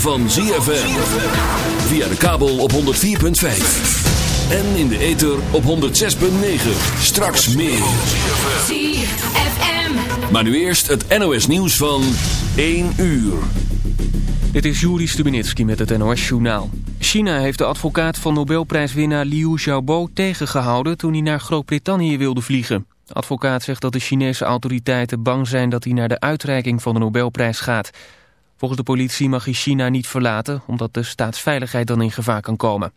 van ZFM. Via de kabel op 104.5. En in de ether op 106.9. Straks meer. ZFM. Maar nu eerst het NOS nieuws van 1 uur. Dit is Juri Stubenitski met het NOS-journaal. China heeft de advocaat van Nobelprijswinnaar Liu Xiaobo tegengehouden toen hij naar Groot-Brittannië wilde vliegen. De advocaat zegt dat de Chinese autoriteiten bang zijn dat hij naar de uitreiking van de Nobelprijs gaat. Volgens de politie mag hij China niet verlaten omdat de staatsveiligheid dan in gevaar kan komen.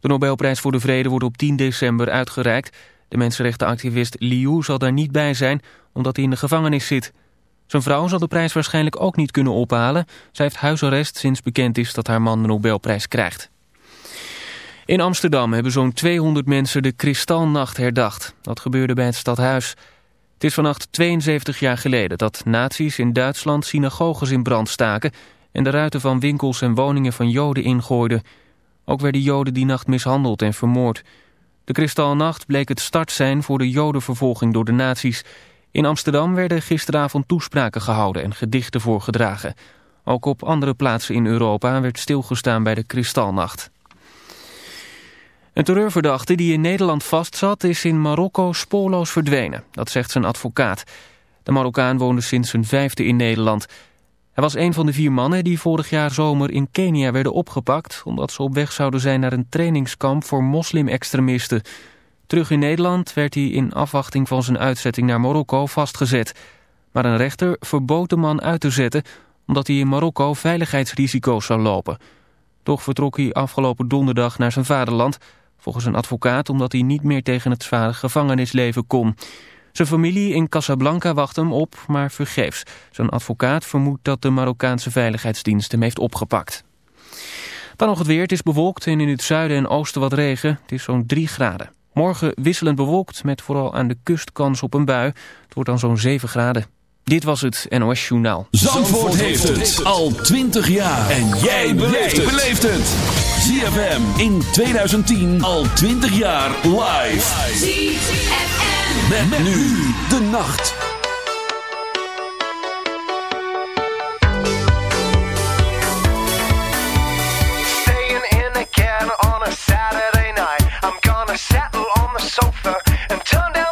De Nobelprijs voor de Vrede wordt op 10 december uitgereikt. De mensenrechtenactivist Liu zal daar niet bij zijn omdat hij in de gevangenis zit. Zijn vrouw zal de prijs waarschijnlijk ook niet kunnen ophalen. Zij heeft huisarrest sinds bekend is dat haar man de Nobelprijs krijgt. In Amsterdam hebben zo'n 200 mensen de Kristalnacht herdacht. Dat gebeurde bij het stadhuis. Het is vannacht 72 jaar geleden dat nazi's in Duitsland synagoges in brand staken... en de ruiten van winkels en woningen van Joden ingooiden. Ook werden Joden die nacht mishandeld en vermoord. De Kristalnacht bleek het start zijn voor de Jodenvervolging door de nazi's... In Amsterdam werden gisteravond toespraken gehouden en gedichten voorgedragen. Ook op andere plaatsen in Europa werd stilgestaan bij de Kristalnacht. Een terreurverdachte die in Nederland vastzat is in Marokko spoorloos verdwenen. Dat zegt zijn advocaat. De Marokkaan woonde sinds zijn vijfde in Nederland. Hij was een van de vier mannen die vorig jaar zomer in Kenia werden opgepakt... omdat ze op weg zouden zijn naar een trainingskamp voor moslim-extremisten... Terug in Nederland werd hij in afwachting van zijn uitzetting naar Marokko vastgezet. Maar een rechter verbood de man uit te zetten omdat hij in Marokko veiligheidsrisico's zou lopen. Toch vertrok hij afgelopen donderdag naar zijn vaderland, volgens een advocaat omdat hij niet meer tegen het zware gevangenisleven kon. Zijn familie in Casablanca wacht hem op, maar vergeefs. Zijn advocaat vermoedt dat de Marokkaanse veiligheidsdienst hem heeft opgepakt. Dan nog het weer. Het is bewolkt en in het zuiden en oosten wat regen. Het is zo'n 3 graden. Morgen wisselend bewolkt met vooral aan de kust kans op een bui. Het wordt dan zo'n 7 graden. Dit was het NOS Journaal. Zandvoort, heeft het al 20 jaar. En jij beleeft het. ZFM in 2010 al 20 jaar live. ZFM. Met, nu de nacht. Staying in again on a Saturday night. I'm gonna settle on the sofa and turn down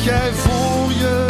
wat jij voor je.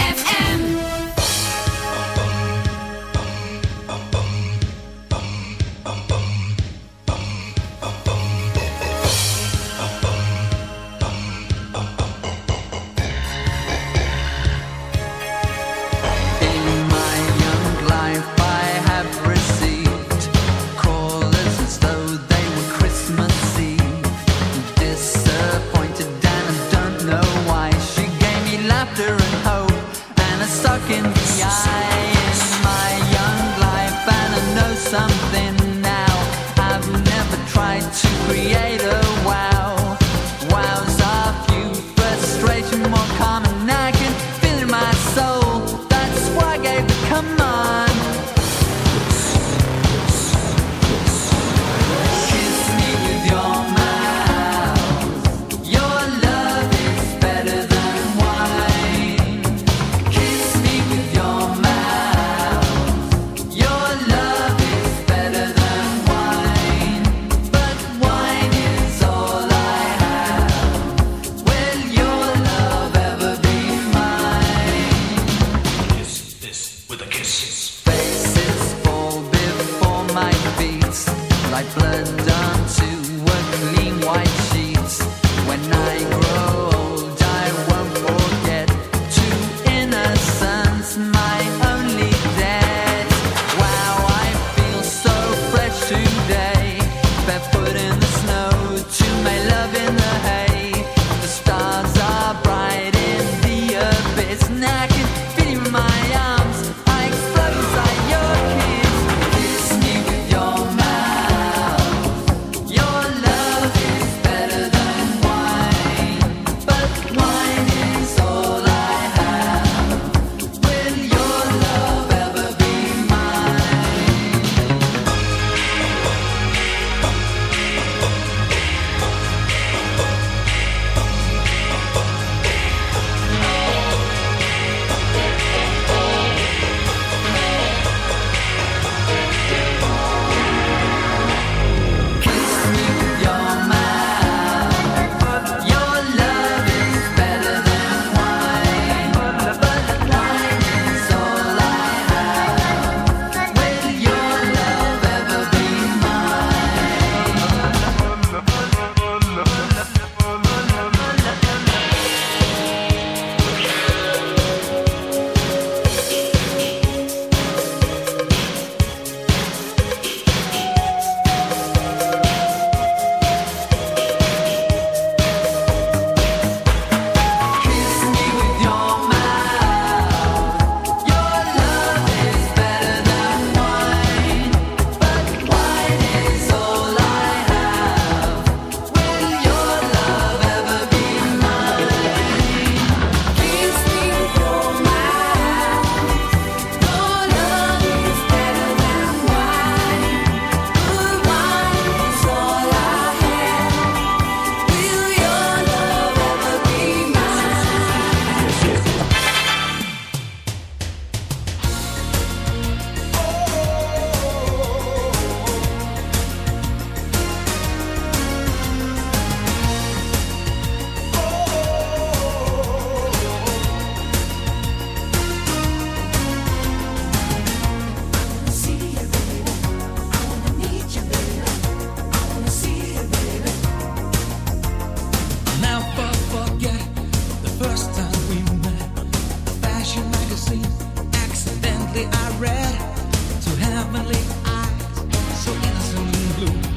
Recently I read to heavenly eyes, so innocent and blue.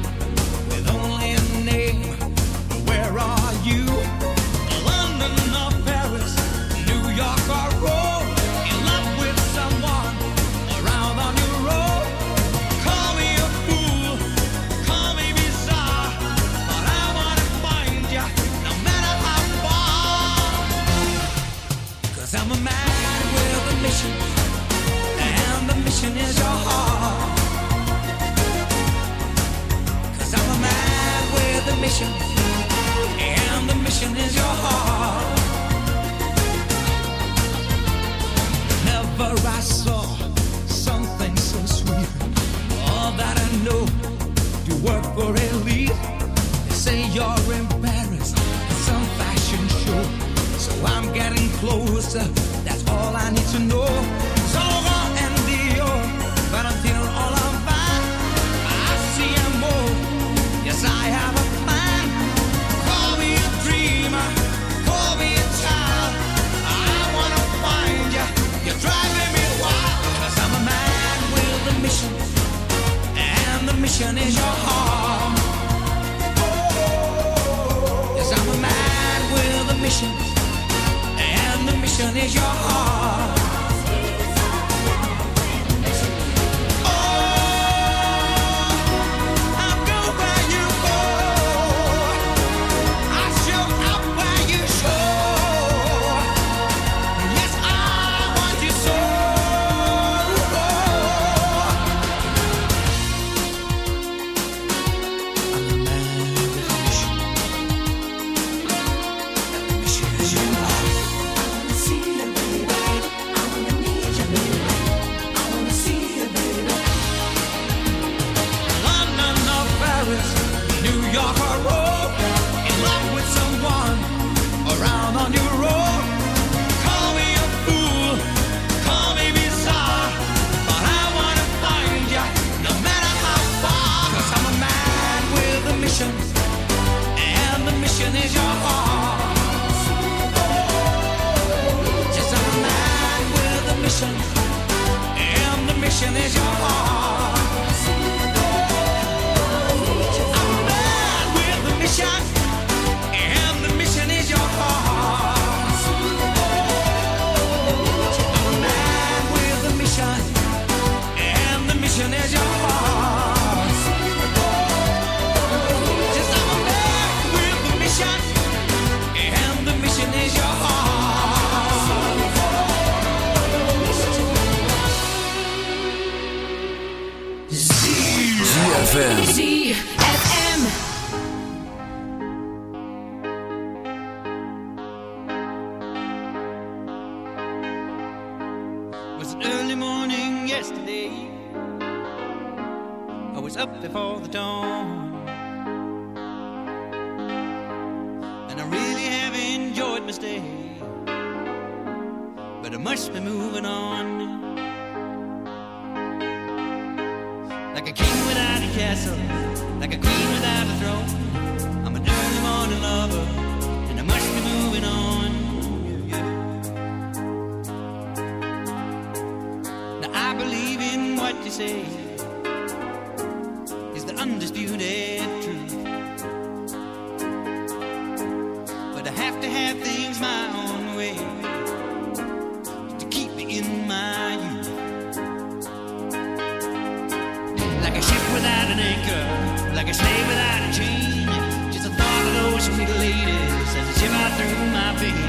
for a lead. They say you're in Paris at some fashion show. So I'm getting closer, that's all I need to know. So long and Dior, Valentino, all I'm fine. I see a more, yes, I have a plan. Call me a dreamer, call me a child. I wanna find you, you're driving me wild. i I'm a man with a mission, and the mission is is your heart. I believe in what you say is the undisputed truth. But I have to have things my own way to keep me in my youth. Like a ship without an anchor, like a slave without a chain. Just the thought of those sweet ladies as I shiver through my veins.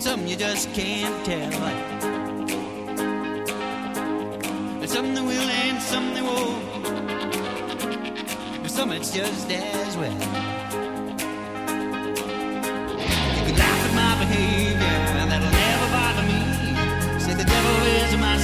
and something you just can't tell. There's some they will and some they won't, but some it's just as well. You can laugh at my behavior, and that'll never bother me. Say the devil is my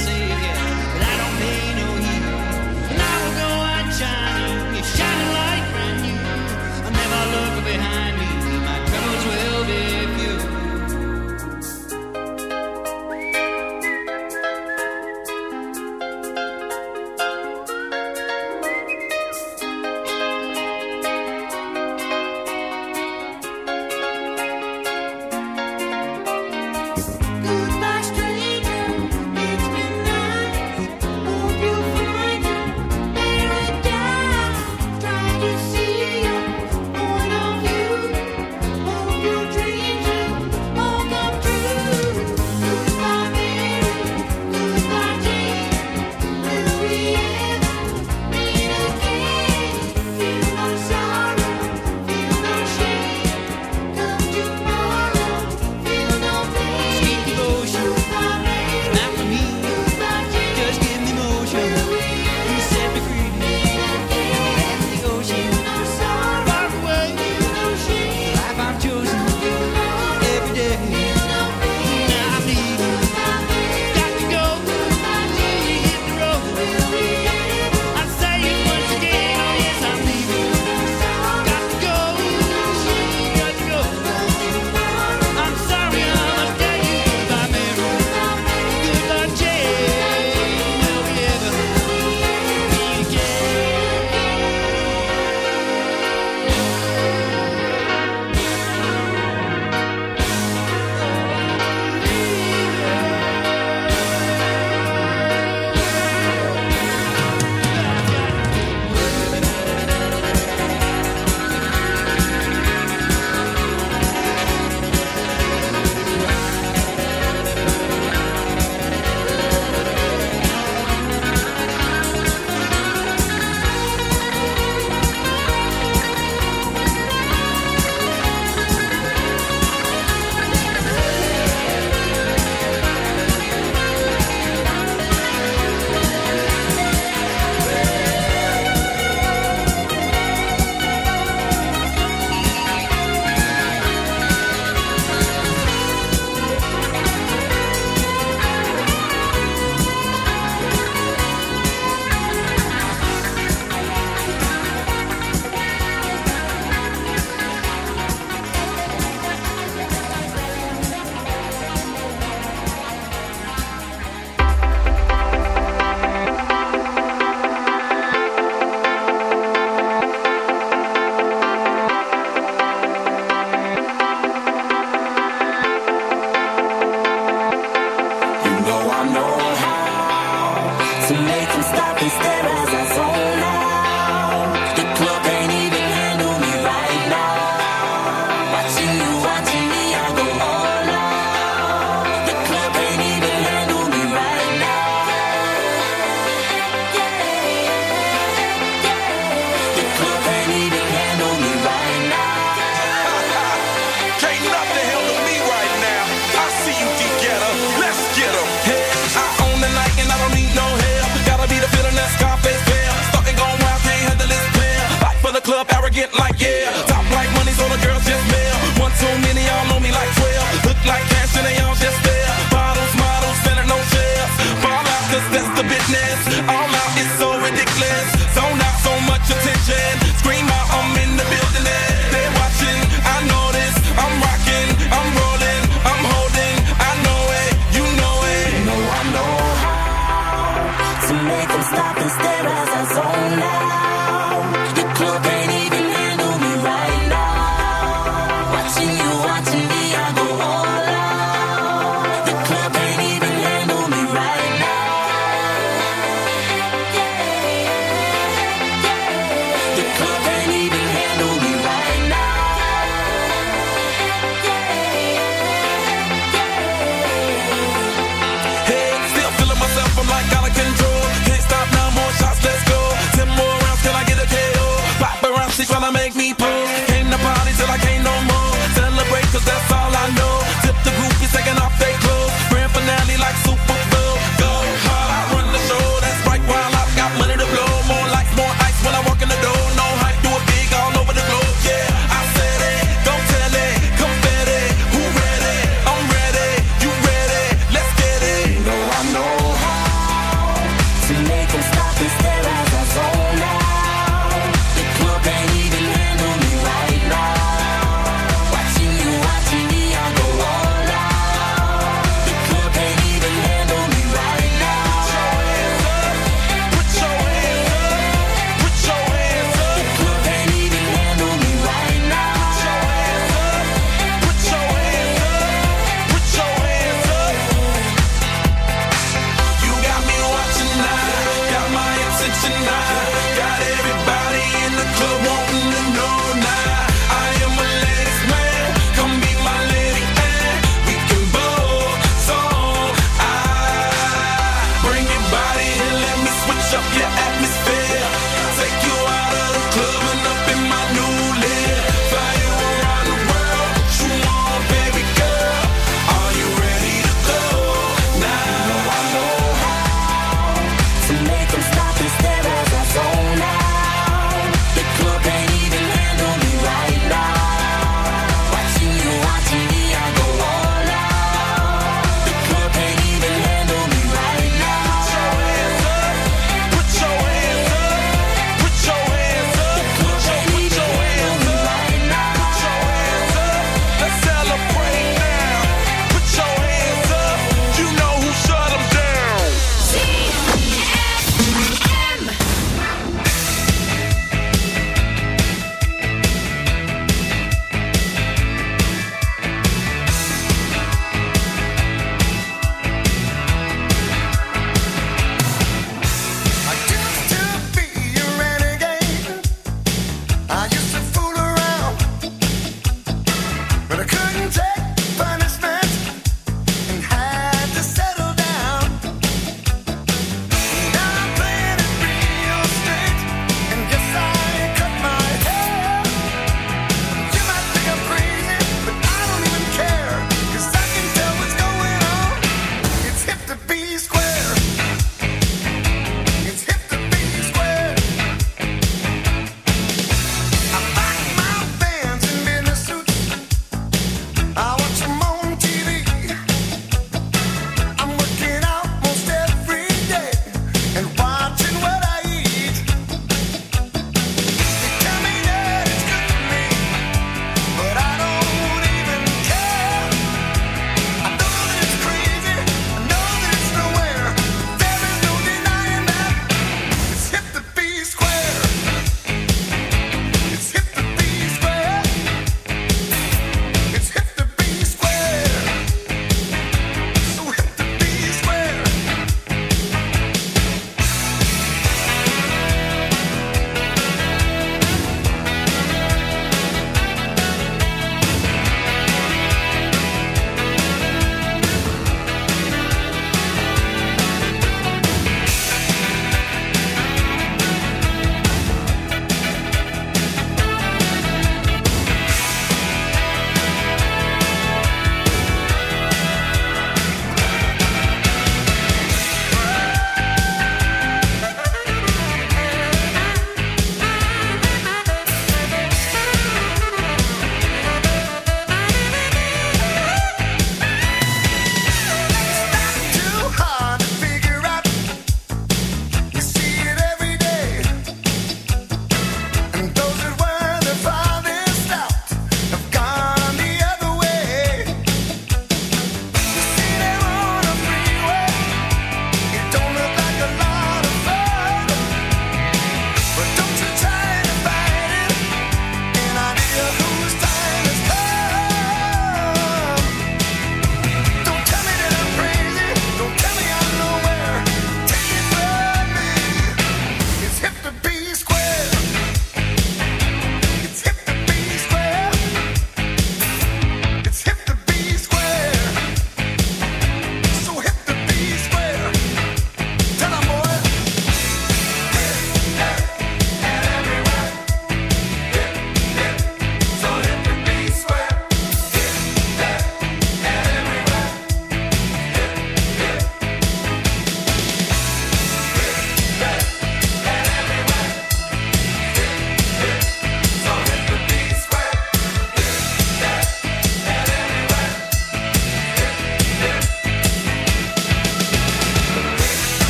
get like yeah. Top like money's all the girls just male. One too many, y'all know me like 12. Look like cash and they all just there. Bottles, models, better no shares. Fall out, cause that's the business.